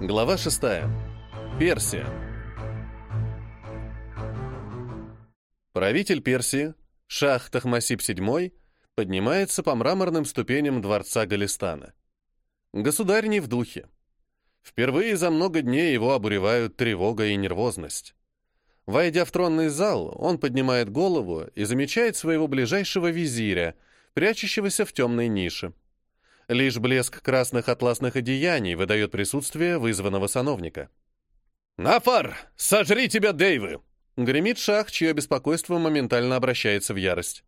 Глава 6. Персия. Правитель Персии, шах Тахмасип VII, поднимается по мраморным ступеням дворца Галистана. Государь не в духе. Впервые за много дней его обуревают тревога и нервозность. Войдя в тронный зал, он поднимает голову и замечает своего ближайшего визиря, прячущегося в темной нише. Лишь блеск красных атласных одеяний выдает присутствие вызванного сановника. «Нафар, сожри тебя, Дейвы!» Гремит шах, чье беспокойство моментально обращается в ярость.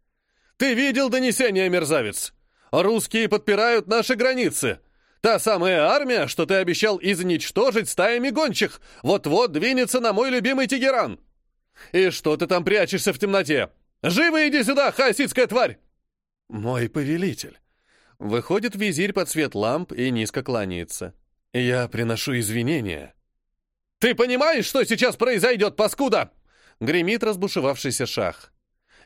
«Ты видел донесение, мерзавец? Русские подпирают наши границы. Та самая армия, что ты обещал изничтожить стаями гончих, вот-вот двинется на мой любимый Тегеран. И что ты там прячешься в темноте? Живо иди сюда, хаоситская тварь!» «Мой повелитель!» Выходит визирь под свет ламп и низко кланяется. Я приношу извинения. «Ты понимаешь, что сейчас произойдет, паскуда?» Гремит разбушевавшийся шах.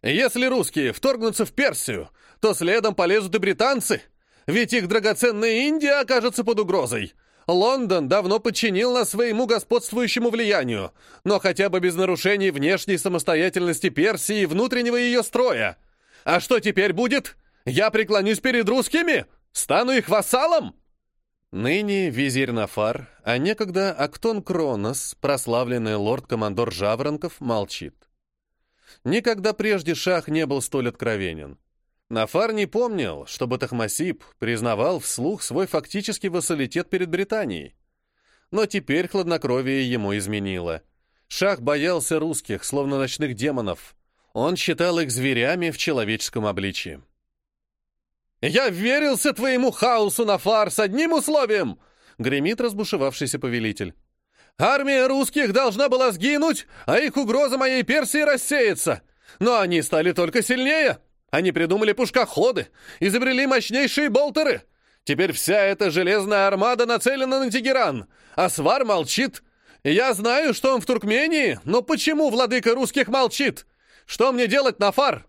«Если русские вторгнутся в Персию, то следом полезут и британцы, ведь их драгоценная Индия окажется под угрозой. Лондон давно подчинил нас своему господствующему влиянию, но хотя бы без нарушений внешней самостоятельности Персии и внутреннего ее строя. А что теперь будет? Я преклонюсь перед русскими? Стану их вассалом?» Ныне визирь Нафар, а некогда Актон Кронос, прославленный лорд-командор Жаворонков, молчит. Никогда прежде Шах не был столь откровенен. Нафар не помнил, чтобы Тахмасип признавал вслух свой фактический вассалитет перед Британией. Но теперь хладнокровие ему изменило. Шах боялся русских, словно ночных демонов. Он считал их зверями в человеческом обличии. «Я верился твоему хаосу на фар с одним условием!» — гремит разбушевавшийся повелитель. «Армия русских должна была сгинуть, а их угроза моей Персии рассеяться. Но они стали только сильнее. Они придумали пушкоходы, изобрели мощнейшие болтеры. Теперь вся эта железная армада нацелена на Тегеран, а Свар молчит. Я знаю, что он в Туркмении, но почему владыка русских молчит? Что мне делать на фар?»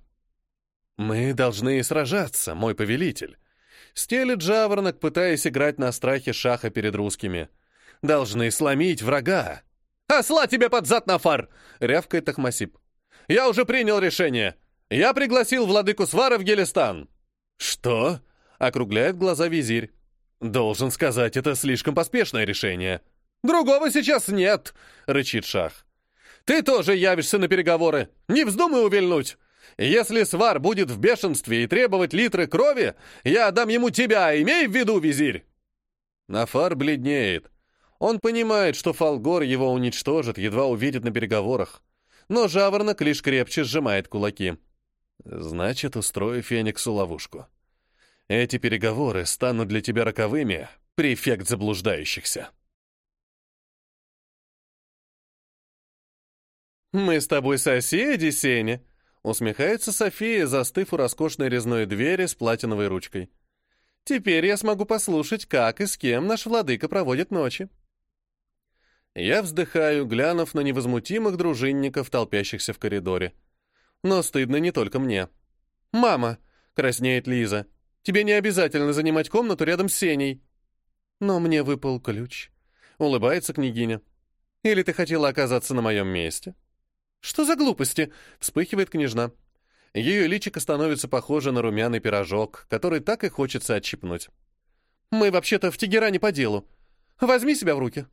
«Мы должны сражаться, мой повелитель», — стелит жаворонок, пытаясь играть на страхе шаха перед русскими. «Должны сломить врага». «Осла тебе под зад, Нафар!» — рявкает Тахмасип. «Я уже принял решение. Я пригласил владыку Свара в Гелистан». «Что?» — округляет глаза визирь. «Должен сказать, это слишком поспешное решение». «Другого сейчас нет!» — рычит Шах. «Ты тоже явишься на переговоры. Не вздумай увильнуть. Если свар будет в бешенстве и требовать литры крови, я отдам ему тебя, имей в виду, визирь!» Нафар бледнеет. Он понимает, что Фалгор его уничтожит, едва увидит на переговорах. Но Жаворонок лишь крепче сжимает кулаки. «Значит, устрою Фениксу ловушку. Эти переговоры станут для тебя роковыми, префект заблуждающихся». «Мы с тобой соседи, Сеня», Усмехается София, застыв у роскошной резной двери с платиновой ручкой. «Теперь я смогу послушать, как и с кем наш владыка проводит ночи». Я вздыхаю, глянув на невозмутимых дружинников, толпящихся в коридоре. Но стыдно не только мне. «Мама!» — краснеет Лиза. «Тебе не обязательно занимать комнату рядом с Сеней». «Но мне выпал ключ», — улыбается княгиня. «Или ты хотела оказаться на моем месте?» «Что за глупости?» — вспыхивает княжна. Ее личико становится похоже на румяный пирожок, который так и хочется отщипнуть. «Мы вообще-то в Тегеране по делу. Возьми себя в руки».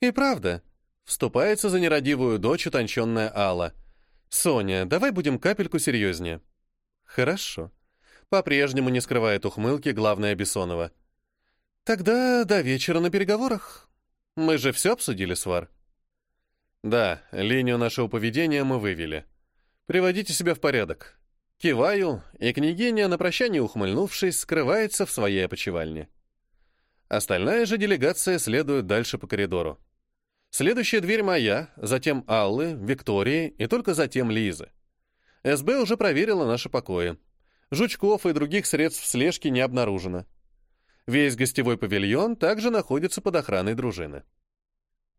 «И правда», — вступается за нерадивую дочь утонченная Алла. «Соня, давай будем капельку серьезнее». «Хорошо». По-прежнему не скрывает ухмылки главная Бессонова. «Тогда до вечера на переговорах. Мы же все обсудили, Свар». Да, линию нашего поведения мы вывели. Приводите себя в порядок. Киваю, и княгиня, на прощание ухмыльнувшись, скрывается в своей опочивальне. Остальная же делегация следует дальше по коридору. Следующая дверь моя, затем Аллы, Виктории и только затем Лизы. СБ уже проверила наши покои. Жучков и других средств слежки не обнаружено. Весь гостевой павильон также находится под охраной дружины.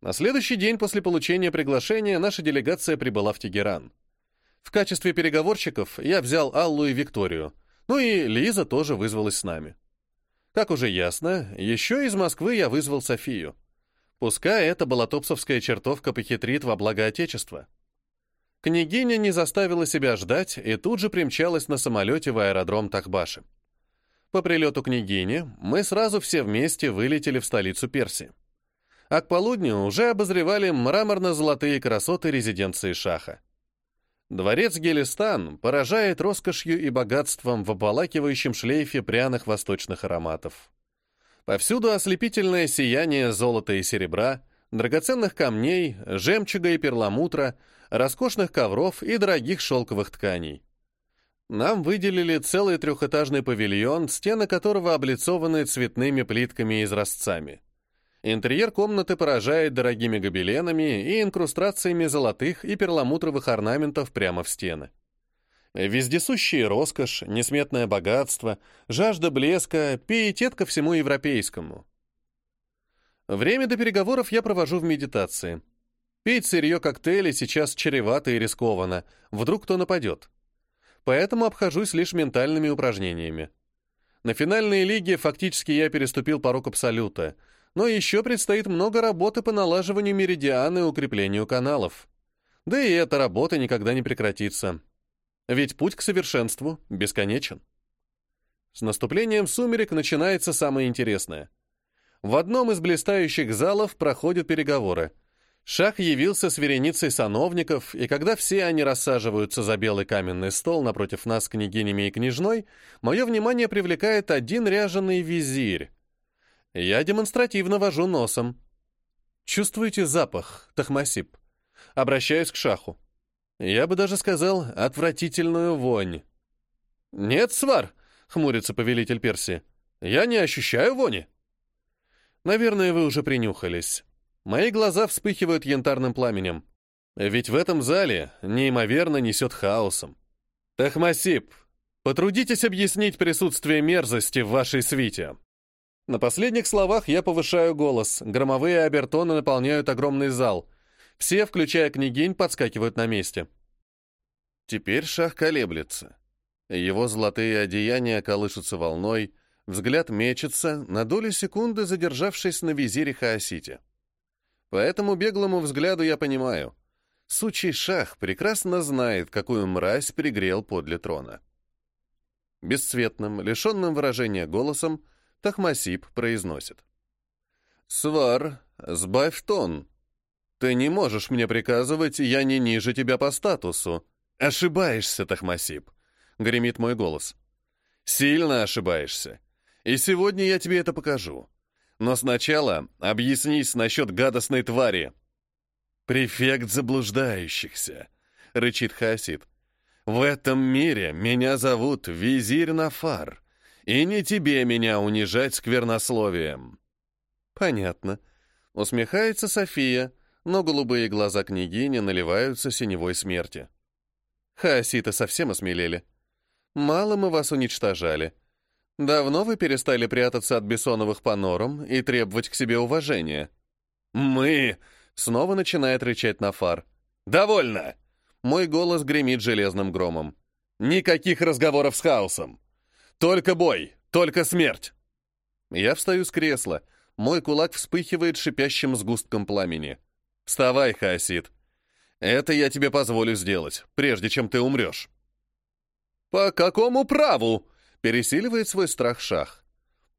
На следующий день после получения приглашения наша делегация прибыла в Тегеран. В качестве переговорщиков я взял Аллу и Викторию, ну и Лиза тоже вызвалась с нами. Как уже ясно, еще из Москвы я вызвал Софию. Пускай эта балатопсовская чертовка похитрит во благо Отечества. Княгиня не заставила себя ждать и тут же примчалась на самолете в аэродром Тахбаши. По прилету княгини мы сразу все вместе вылетели в столицу Персии. А к полудню уже обозревали мраморно-золотые красоты резиденции Шаха. Дворец Гелистан поражает роскошью и богатством в обволакивающем шлейфе пряных восточных ароматов. Повсюду ослепительное сияние золота и серебра, драгоценных камней, жемчуга и перламутра, роскошных ковров и дорогих шелковых тканей. Нам выделили целый трехэтажный павильон, стены которого облицованы цветными плитками и изразцами. Интерьер комнаты поражает дорогими гобеленами и инкрустрациями золотых и перламутровых орнаментов прямо в стены. Вездесущая роскошь, несметное богатство, жажда блеска, пиетет ко всему европейскому. Время до переговоров я провожу в медитации. Пить сырье коктейли сейчас чревато и рискованно, вдруг кто нападет. Поэтому обхожусь лишь ментальными упражнениями. На финальной лиге фактически я переступил порог абсолюта — но еще предстоит много работы по налаживанию меридиана и укреплению каналов. Да и эта работа никогда не прекратится. Ведь путь к совершенству бесконечен. С наступлением сумерек начинается самое интересное. В одном из блистающих залов проходят переговоры. Шах явился с вереницей сановников, и когда все они рассаживаются за белый каменный стол напротив нас княгинями и княжной, мое внимание привлекает один ряженый визирь, я демонстративно вожу носом. Чувствуете запах, Тахмасип? Обращаюсь к шаху. Я бы даже сказал, отвратительную вонь. «Нет, свар!» — хмурится повелитель Персии. «Я не ощущаю вони». Наверное, вы уже принюхались. Мои глаза вспыхивают янтарным пламенем. Ведь в этом зале неимоверно несет хаосом. Тахмасип, потрудитесь объяснить присутствие мерзости в вашей свите. На последних словах я повышаю голос, громовые обертоны наполняют огромный зал. Все, включая княгинь, подскакивают на месте. Теперь шах колеблется. Его золотые одеяния колышутся волной, взгляд мечется, на долю секунды задержавшись на визире Хаосите. По этому беглому взгляду я понимаю, сучий шах прекрасно знает, какую мразь пригрел подле трона. Бесцветным, лишенным выражения голосом, Тахмасип произносит. «Свар, сбавь тон. Ты не можешь мне приказывать, я не ниже тебя по статусу. Ошибаешься, Тахмасип», — гремит мой голос. «Сильно ошибаешься. И сегодня я тебе это покажу. Но сначала объяснись насчет гадостной твари». «Префект заблуждающихся», — рычит Хасид. «В этом мире меня зовут Визирь Нафар». И не тебе меня унижать сквернословием. Понятно. Усмехается София, но голубые глаза княгини наливаются синевой смерти. Хаоситы совсем осмелели. Мало мы вас уничтожали. Давно вы перестали прятаться от бессоновых по норам и требовать к себе уважения? Мы! Снова начинает рычать Нафар. Довольно! Мой голос гремит железным громом. Никаких разговоров с хаосом. «Только бой! Только смерть!» Я встаю с кресла. Мой кулак вспыхивает шипящим сгустком пламени. «Вставай, Хаосид! Это я тебе позволю сделать, прежде чем ты умрешь!» «По какому праву?» — пересиливает свой страх Шах.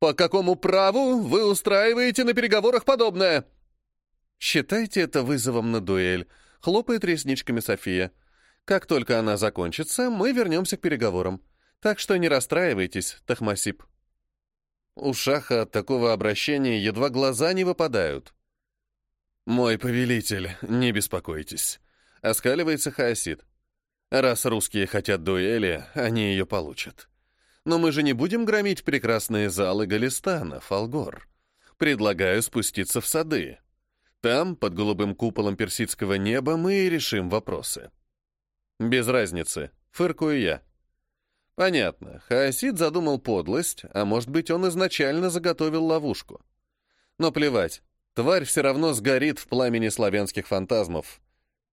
«По какому праву вы устраиваете на переговорах подобное?» «Считайте это вызовом на дуэль», — хлопает ресничками София. «Как только она закончится, мы вернемся к переговорам. Так что не расстраивайтесь, Тахмасип. У Шаха от такого обращения едва глаза не выпадают. «Мой повелитель, не беспокойтесь», — оскаливается Хаосид. «Раз русские хотят дуэли, они ее получат. Но мы же не будем громить прекрасные залы Галистана, Фалгор. Предлагаю спуститься в сады. Там, под голубым куполом персидского неба, мы и решим вопросы». «Без разницы», — фыркую я. Понятно, Хаосид задумал подлость, а может быть, он изначально заготовил ловушку. Но плевать, тварь все равно сгорит в пламени славянских фантазмов.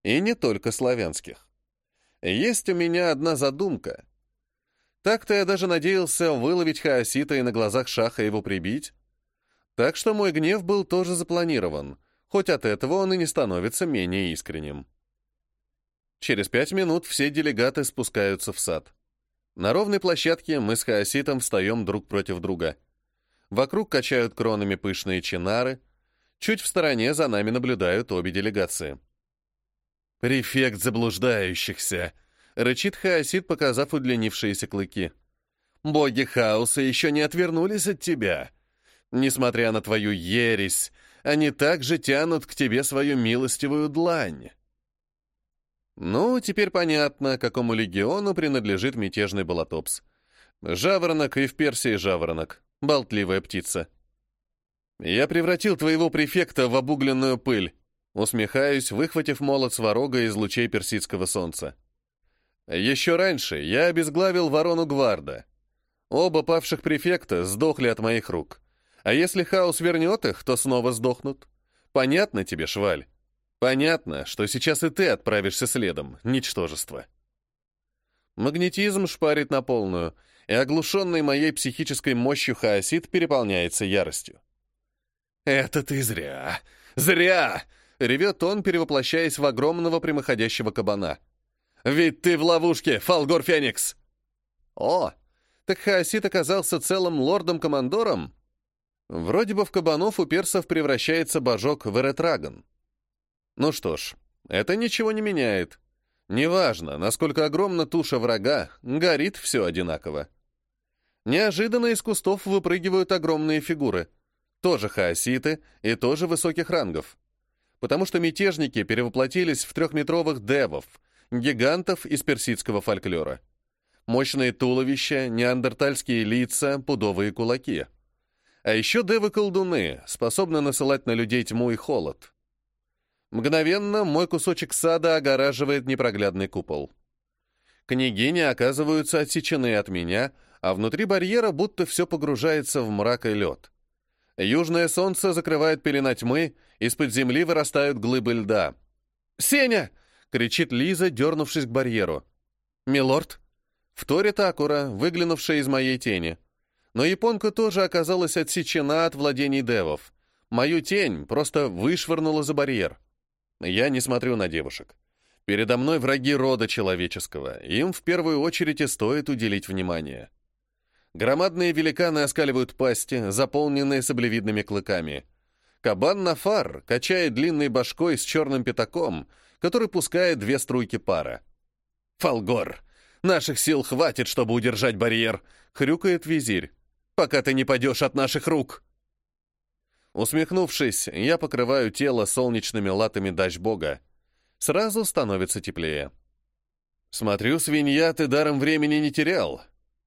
И не только славянских. Есть у меня одна задумка. Так-то я даже надеялся выловить Хаосита и на глазах Шаха его прибить. Так что мой гнев был тоже запланирован. хоть от этого он и не становится менее искренним. Через пять минут все делегаты спускаются в сад. На ровной площадке мы с Хаоситом встаем друг против друга. Вокруг качают кронами пышные чинары. Чуть в стороне за нами наблюдают обе делегации. «Префект заблуждающихся!» — рычит Хаосит, показав удлинившиеся клыки. «Боги хаоса еще не отвернулись от тебя. Несмотря на твою ересь, они также тянут к тебе свою милостивую длань». Ну, теперь понятно, какому легиону принадлежит мятежный Балатопс. Жаворонок и в Персии жаворонок. Болтливая птица. Я превратил твоего префекта в обугленную пыль. Усмехаюсь, выхватив молот сварога из лучей персидского солнца. Еще раньше я обезглавил ворону Гварда. Оба павших префекта сдохли от моих рук. А если хаос вернет их, то снова сдохнут. Понятно тебе, Шваль? Понятно, что сейчас и ты отправишься следом, ничтожество. Магнетизм шпарит на полную, и оглушенный моей психической мощью хаосит переполняется яростью. «Это ты зря! Зря!» — ревет он, перевоплощаясь в огромного прямоходящего кабана. «Ведь ты в ловушке, Фалгор Феникс!» «О, так хаосит оказался целым лордом-командором?» Вроде бы в кабанов у персов превращается божок в Эретрагон. Ну что ж, это ничего не меняет. Неважно, насколько огромна туша врага, горит все одинаково. Неожиданно из кустов выпрыгивают огромные фигуры. Тоже хаоситы и тоже высоких рангов. Потому что мятежники перевоплотились в трехметровых девов, гигантов из персидского фольклора. Мощные туловища, неандертальские лица, пудовые кулаки. А еще девы-колдуны, способны насылать на людей тьму и холод. Мгновенно мой кусочек сада огораживает непроглядный купол. Княгини оказываются отсечены от меня, а внутри барьера будто все погружается в мрак и лед. Южное солнце закрывает пелена тьмы, из-под земли вырастают глыбы льда. «Сеня!» — кричит Лиза, дернувшись к барьеру. «Милорд!» — вторит Акура, выглянувшая из моей тени. Но японка тоже оказалась отсечена от владений девов. Мою тень просто вышвырнула за барьер. Я не смотрю на девушек. Передо мной враги рода человеческого. Им в первую очередь и стоит уделить внимание. Громадные великаны оскаливают пасти, заполненные саблевидными клыками. Кабан Нафар качает длинной башкой с черным пятаком, который пускает две струйки пара. «Фалгор! Наших сил хватит, чтобы удержать барьер!» — хрюкает визирь. «Пока ты не падешь от наших рук!» Усмехнувшись, я покрываю тело солнечными латами дач-бога. Сразу становится теплее. Смотрю, свинья, ты даром времени не терял.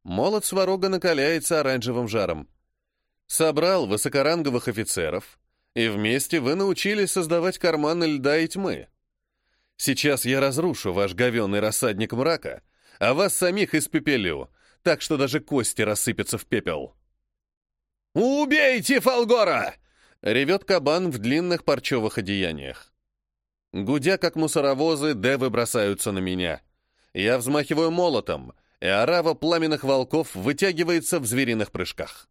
Молот сварога накаляется оранжевым жаром. Собрал высокоранговых офицеров, и вместе вы научились создавать карманы льда и тьмы. Сейчас я разрушу ваш говенный рассадник мрака, а вас самих испепелю, так что даже кости рассыпятся в пепел. «Убейте Фалгора!» Ревет кабан в длинных парчевых одеяниях. Гудя, как мусоровозы, девы бросаются на меня. Я взмахиваю молотом, и орава пламенных волков вытягивается в звериных прыжках.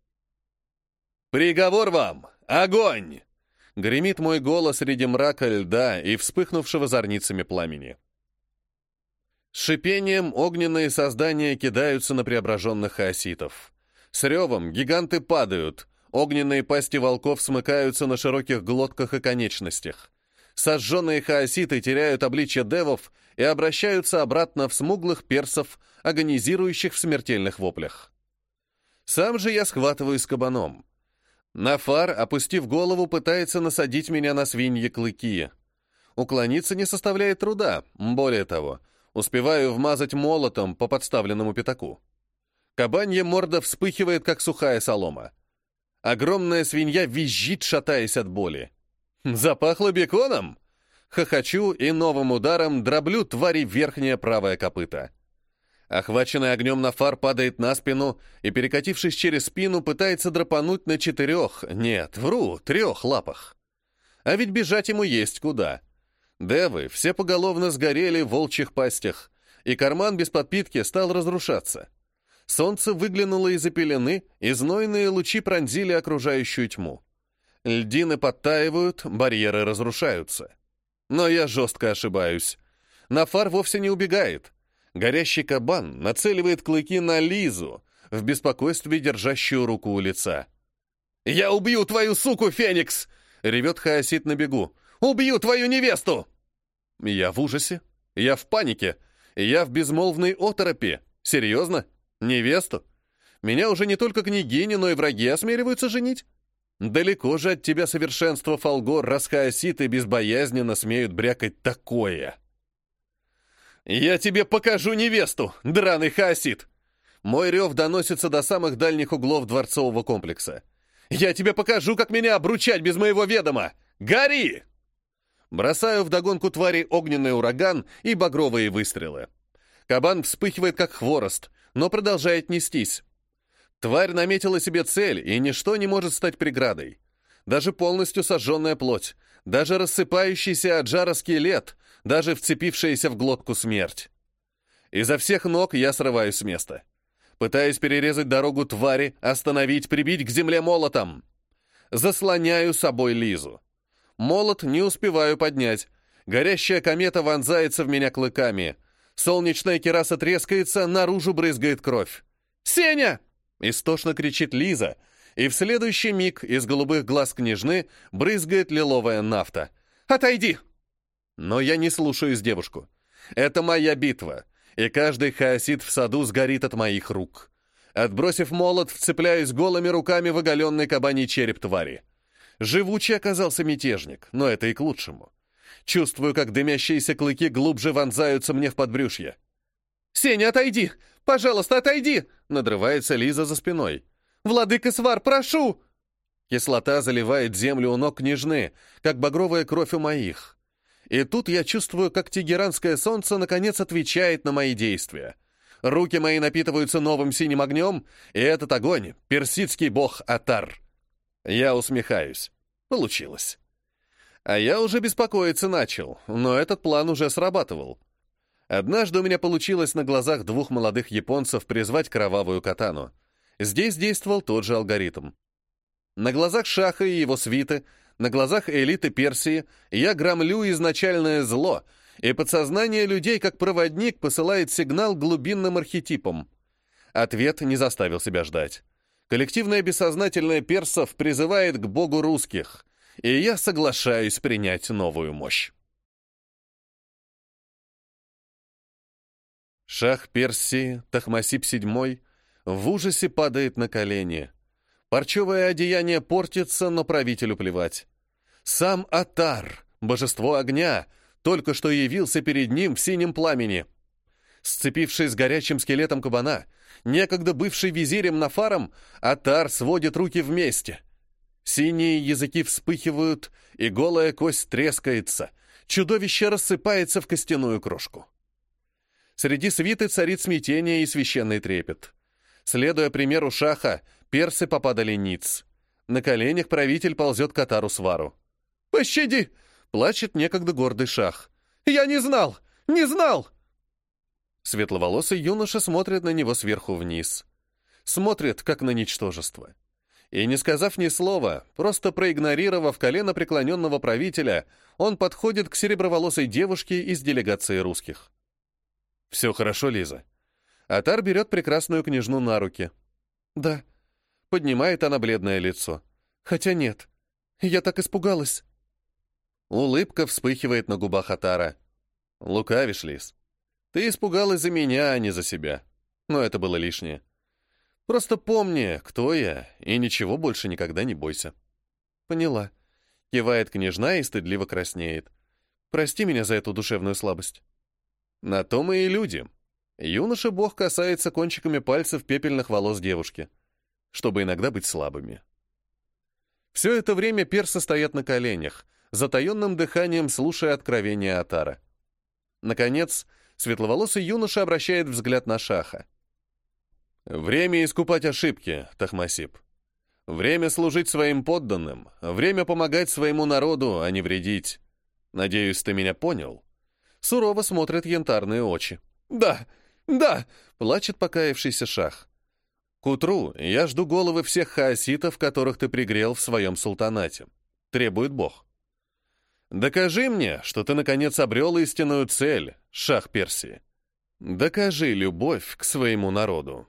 «Приговор вам! Огонь!» Гремит мой голос среди мрака льда и вспыхнувшего зорницами пламени. С шипением огненные создания кидаются на преображенных хаоситов. С ревом гиганты падают, Огненные пасти волков смыкаются на широких глотках и конечностях. Сожженные хаоситы теряют обличье девов и обращаются обратно в смуглых персов, агонизирующих в смертельных воплях. Сам же я схватываю с кабаном. Нафар, опустив голову, пытается насадить меня на свиньи клыки. Уклониться не составляет труда, более того, успеваю вмазать молотом по подставленному пятаку. Кабанья морда вспыхивает, как сухая солома. Огромная свинья визжит, шатаясь от боли. Запахло беконом? Хохочу и новым ударом дроблю твари верхнее правое копыто. Охваченный огнем на фар падает на спину и, перекатившись через спину, пытается драпануть на четырех, нет, вру, трех лапах. А ведь бежать ему есть куда. Девы все поголовно сгорели в волчьих пастях, и карман без подпитки стал разрушаться. Солнце выглянуло из-за пелены, и знойные лучи пронзили окружающую тьму. Льдины подтаивают, барьеры разрушаются. Но я жестко ошибаюсь. Нафар вовсе не убегает. Горящий кабан нацеливает клыки на Лизу, в беспокойстве держащую руку у лица. «Я убью твою суку, Феникс!» — ревет Хаосит на бегу. «Убью твою невесту!» Я в ужасе. Я в панике. Я в безмолвной оторопи. Серьезно? Невесту? Меня уже не только княгини, но и враги осмеливаются женить? Далеко же от тебя совершенство, Фолгор, расхаосит и безбоязненно смеют брякать такое. «Я тебе покажу невесту, драный хаосит!» Мой рев доносится до самых дальних углов дворцового комплекса. «Я тебе покажу, как меня обручать без моего ведома! Гори!» Бросаю вдогонку твари огненный ураган и багровые выстрелы. Кабан вспыхивает, как хворост, но продолжает нестись. Тварь наметила себе цель, и ничто не может стать преградой. Даже полностью сожженная плоть, даже рассыпающийся от жара скелет, даже вцепившаяся в глотку смерть. Изо всех ног я срываюсь с места. Пытаюсь перерезать дорогу твари, остановить, прибить к земле молотом. Заслоняю собой Лизу. Молот не успеваю поднять. Горящая комета вонзается в меня клыками. Солнечная кераса трескается, наружу брызгает кровь. «Сеня!» — истошно кричит Лиза, и в следующий миг из голубых глаз княжны брызгает лиловая нафта. «Отойди!» Но я не слушаюсь девушку. Это моя битва, и каждый хаосит в саду сгорит от моих рук. Отбросив молот, вцепляюсь голыми руками в оголенный кабаний череп твари. Живучий оказался мятежник, но это и к лучшему. Чувствую, как дымящиеся клыки глубже вонзаются мне в подбрюшье. «Сеня, отойди! Пожалуйста, отойди!» — надрывается Лиза за спиной. «Владыка Свар, прошу!» Кислота заливает землю у ног княжны, как багровая кровь у моих. И тут я чувствую, как тегеранское солнце наконец отвечает на мои действия. Руки мои напитываются новым синим огнем, и этот огонь — персидский бог Атар. Я усмехаюсь. Получилось. А я уже беспокоиться начал, но этот план уже срабатывал. Однажды у меня получилось на глазах двух молодых японцев призвать кровавую катану. Здесь действовал тот же алгоритм. На глазах Шаха и его свиты, на глазах элиты Персии я громлю изначальное зло, и подсознание людей как проводник посылает сигнал глубинным архетипам. Ответ не заставил себя ждать. Коллективное бессознательное персов призывает к богу русских, и я соглашаюсь принять новую мощь. Шах Персии, Тахмасип VII, в ужасе падает на колени. Парчевое одеяние портится, но правителю плевать. Сам Атар, божество огня, только что явился перед ним в синем пламени. Сцепившись с горячим скелетом кабана, некогда бывший визирем Нафаром, Атар сводит руки вместе. Синие языки вспыхивают, и голая кость трескается. Чудовище рассыпается в костяную крошку. Среди свиты царит смятение и священный трепет. Следуя примеру Шаха, персы попадали ниц. На коленях правитель ползет к Атару Свару. «Пощади!» — плачет некогда гордый Шах. «Я не знал! Не знал!» Светловолосый юноша смотрит на него сверху вниз. Смотрит, как на ничтожество. И не сказав ни слова, просто проигнорировав колено преклоненного правителя, он подходит к сереброволосой девушке из делегации русских. «Все хорошо, Лиза». Атар берет прекрасную княжну на руки. «Да». Поднимает она бледное лицо. «Хотя нет. Я так испугалась». Улыбка вспыхивает на губах Атара. «Лукавишь, Лиз. Ты испугалась за меня, а не за себя. Но это было лишнее. Просто помни, кто я, и ничего больше никогда не бойся. Поняла. Кивает княжна и стыдливо краснеет. Прости меня за эту душевную слабость. На то мы и люди. Юноша-бог касается кончиками пальцев пепельных волос девушки, чтобы иногда быть слабыми. Все это время персы стоят на коленях, затаенным дыханием слушая откровения Атара. Наконец, Светловолосый юноша обращает взгляд на Шаха. «Время искупать ошибки, Тахмасип. Время служить своим подданным, время помогать своему народу, а не вредить. Надеюсь, ты меня понял?» Сурово смотрят янтарные очи. «Да, да!» — плачет покаявшийся Шах. «К утру я жду головы всех хаоситов, которых ты пригрел в своем султанате. — требует Бог. «Докажи мне, что ты, наконец, обрел истинную цель, шах Персии. Докажи любовь к своему народу».